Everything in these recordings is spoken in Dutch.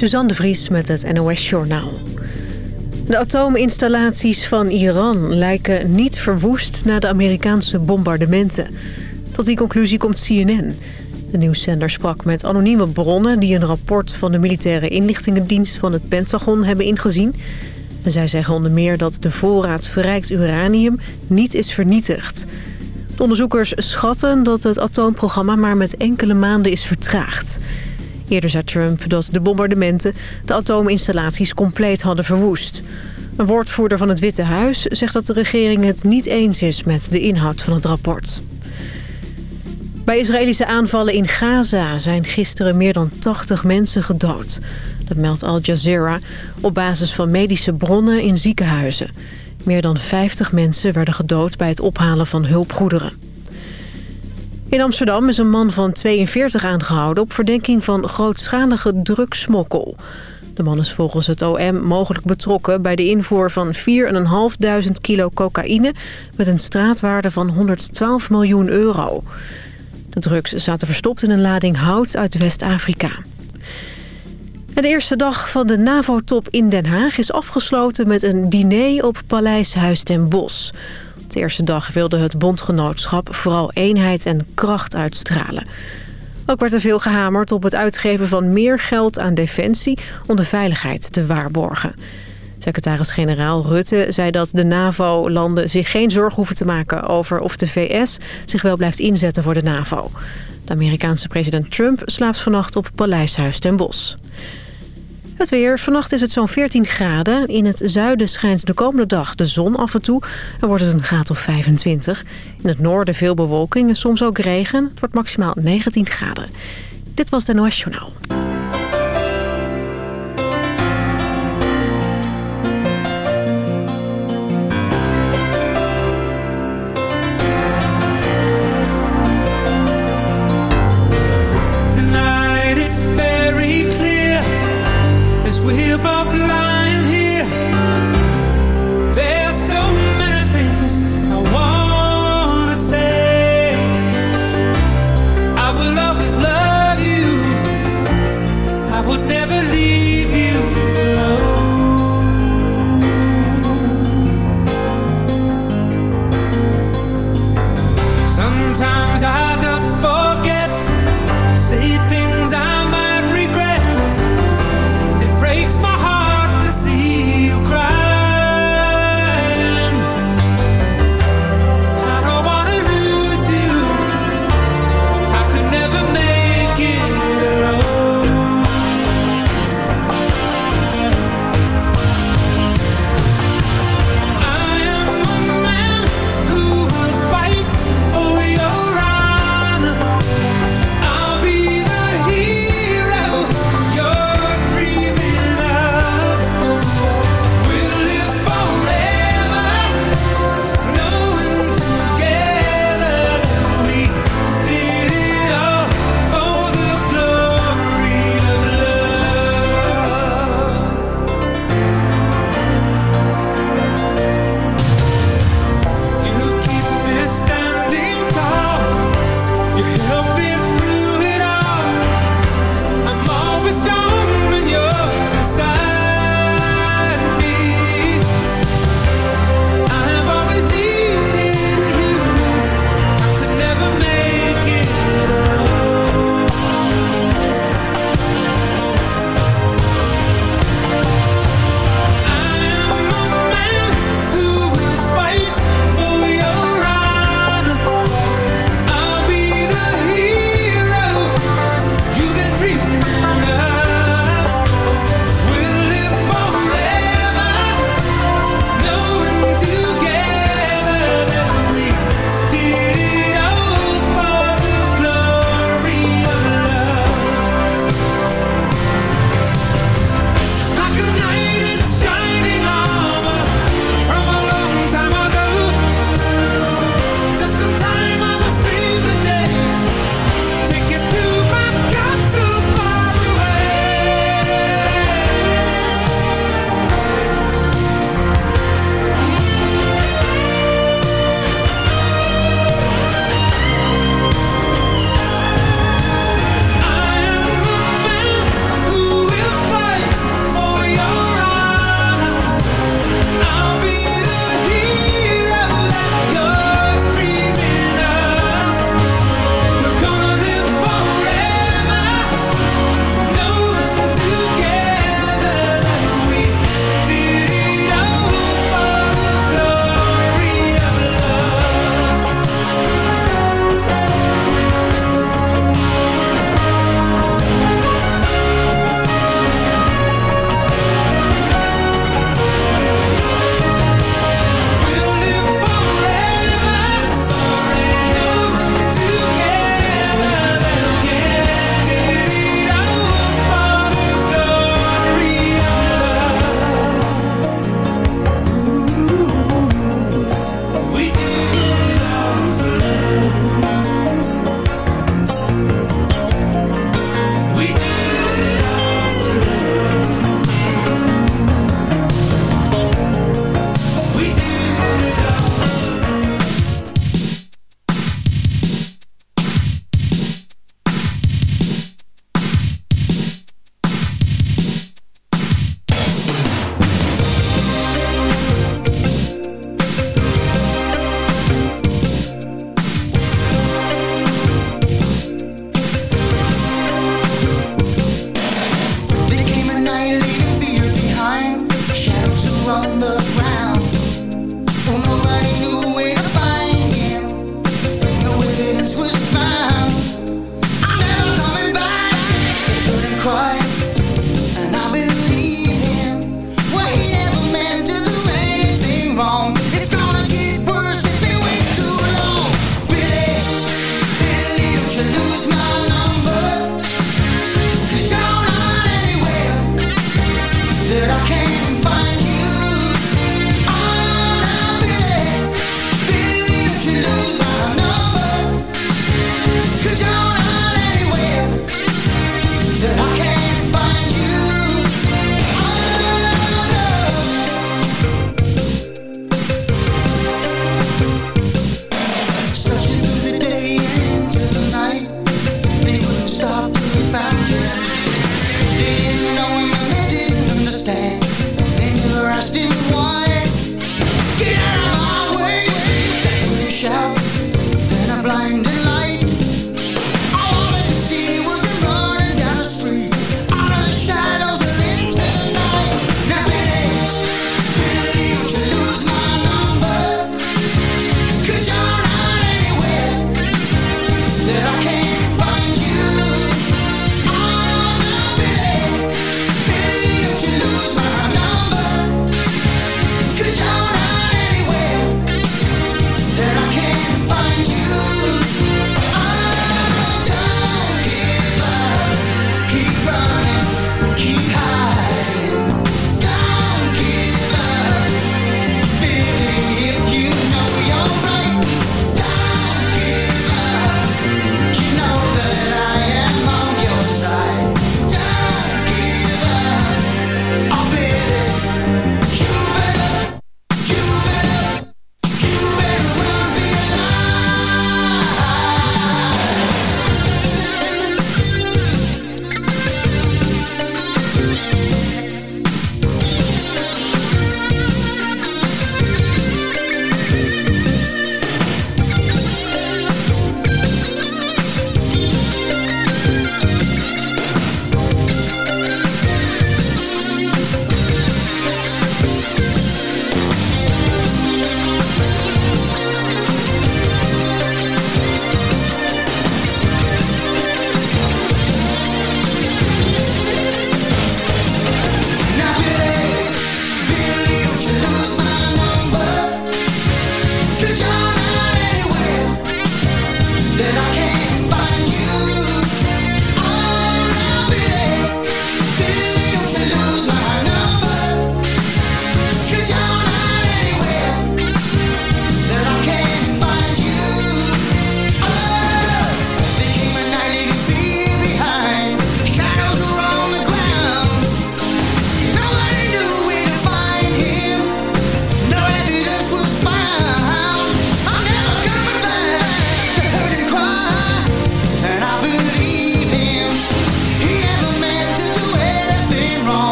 Suzanne de Vries met het NOS Journaal. De atoominstallaties van Iran lijken niet verwoest na de Amerikaanse bombardementen. Tot die conclusie komt CNN. De nieuwszender sprak met anonieme bronnen... die een rapport van de militaire inlichtingendienst van het Pentagon hebben ingezien. En zij zeggen onder meer dat de voorraad verrijkt uranium niet is vernietigd. De onderzoekers schatten dat het atoomprogramma maar met enkele maanden is vertraagd... Eerder zei Trump dat de bombardementen de atoominstallaties compleet hadden verwoest. Een woordvoerder van het Witte Huis zegt dat de regering het niet eens is met de inhoud van het rapport. Bij Israëlische aanvallen in Gaza zijn gisteren meer dan 80 mensen gedood. Dat meldt Al Jazeera op basis van medische bronnen in ziekenhuizen. Meer dan 50 mensen werden gedood bij het ophalen van hulpgoederen. In Amsterdam is een man van 42 aangehouden op verdenking van grootschalige drugsmokkel. De man is volgens het OM mogelijk betrokken bij de invoer van 4.500 kilo cocaïne... met een straatwaarde van 112 miljoen euro. De drugs zaten verstopt in een lading hout uit West-Afrika. De eerste dag van de NAVO-top in Den Haag is afgesloten met een diner op Paleis Huis ten Bosch... De eerste dag wilde het bondgenootschap vooral eenheid en kracht uitstralen. Ook werd er veel gehamerd op het uitgeven van meer geld aan defensie om de veiligheid te waarborgen. Secretaris-generaal Rutte zei dat de NAVO-landen zich geen zorgen hoeven te maken over of de VS zich wel blijft inzetten voor de NAVO. De Amerikaanse president Trump slaapt vannacht op Paleishuis ten Bosch. Het weer. Vannacht is het zo'n 14 graden. In het zuiden schijnt de komende dag de zon af en toe. En wordt het een graad of 25. In het noorden veel bewolking en soms ook regen. Het wordt maximaal 19 graden. Dit was de NOS Journaal.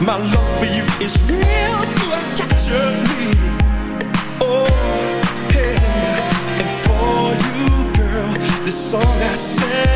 My love for you is real, you are captured me. Oh, yeah. And for you, girl, this song I sang.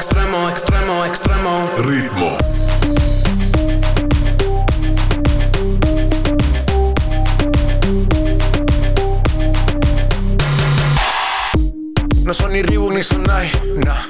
extremo, extremo, extremo. Ritmo. No son ni Reebok ni sonai, no. nah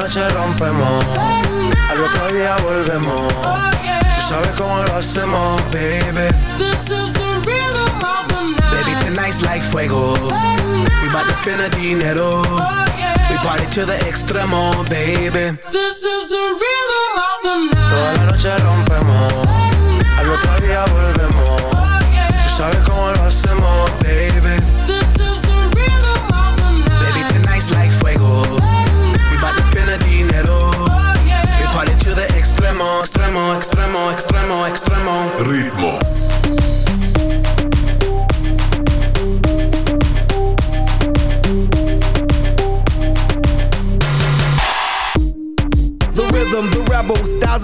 noche rompemos. Al otro día volvemos. Oh, yeah. Tú sabes cómo lo hacemos, baby. This is the rhythm of the night. Baby, tonight's like fuego. We bout to spend a dinero. Yeah. We party to the extremo, baby. This is the rhythm of the night. Toda la noche rompemos. Al otro día volvemos. Yeah. Tú sabes cómo lo hacemos, baby. Extremo, extremo, extremo,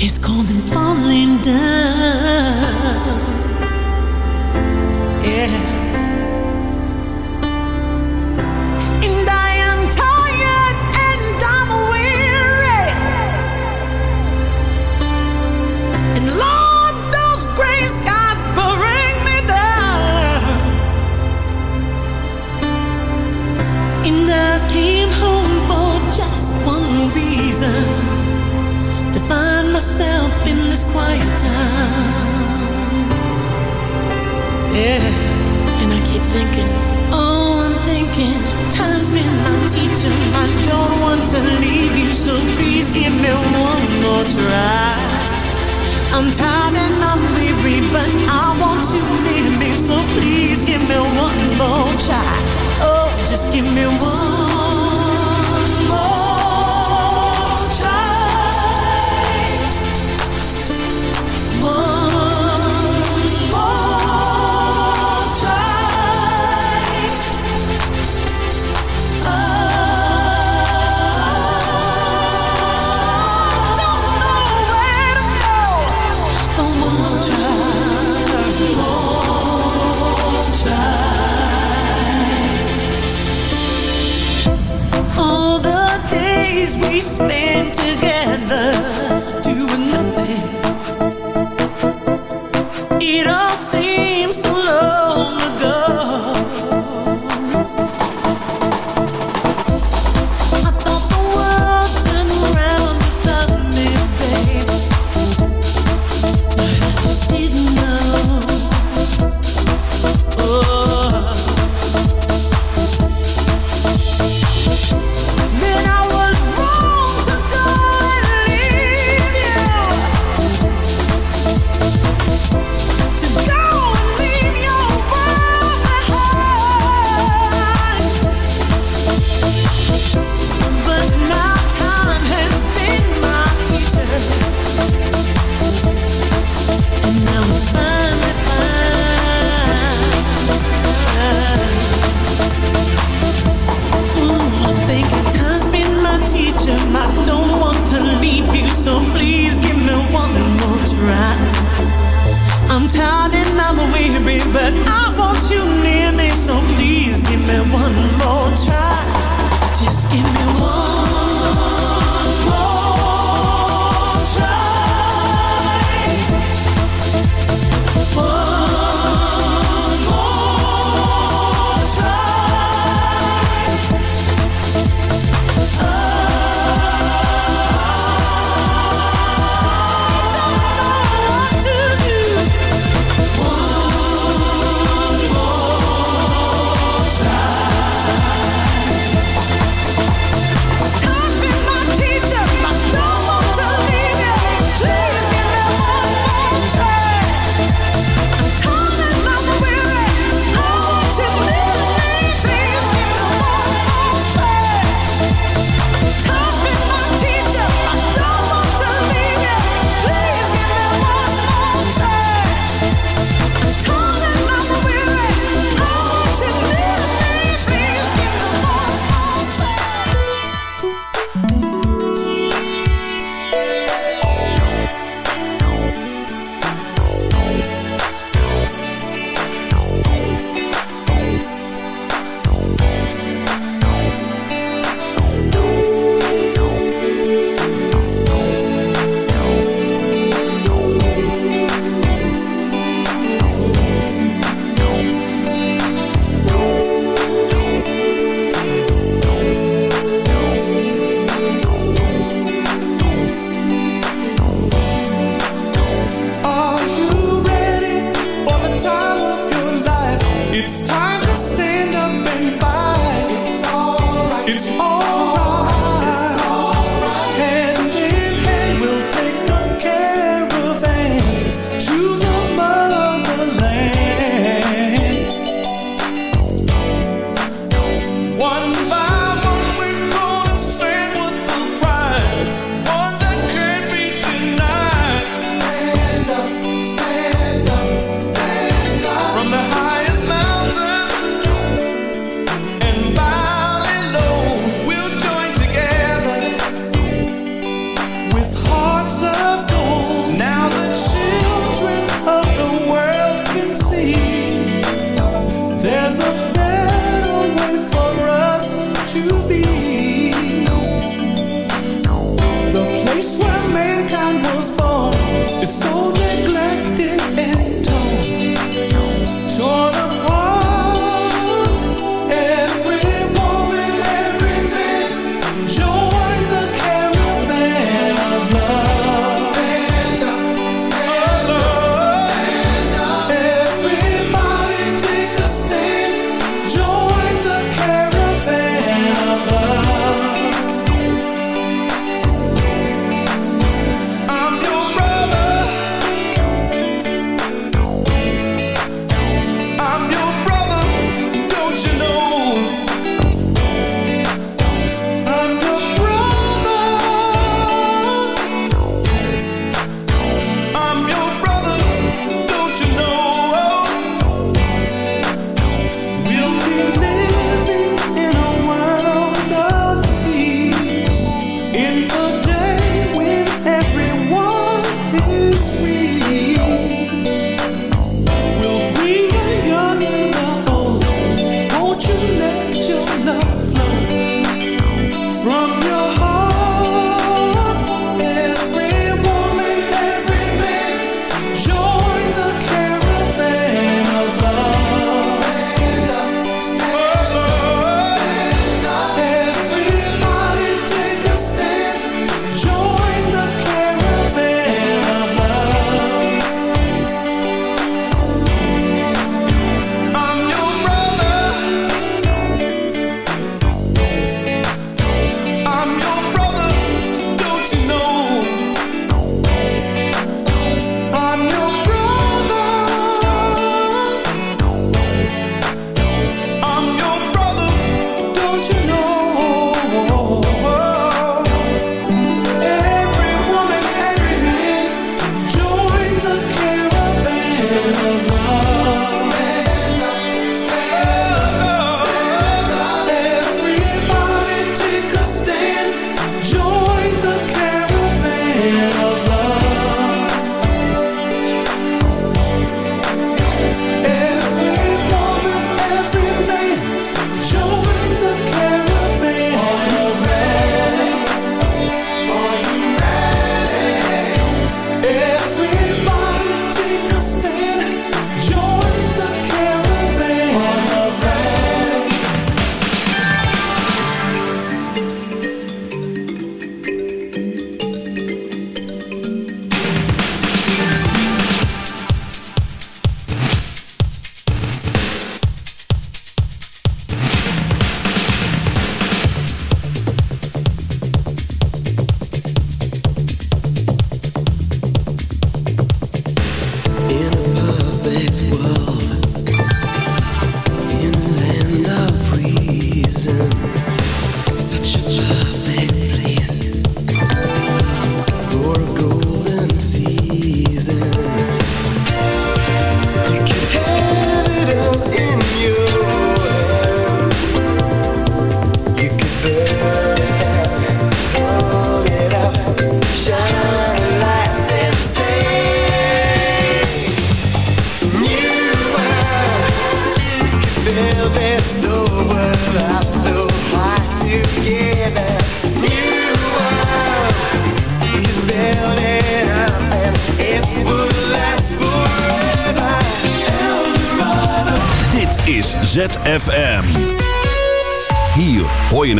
It's cold and falling down.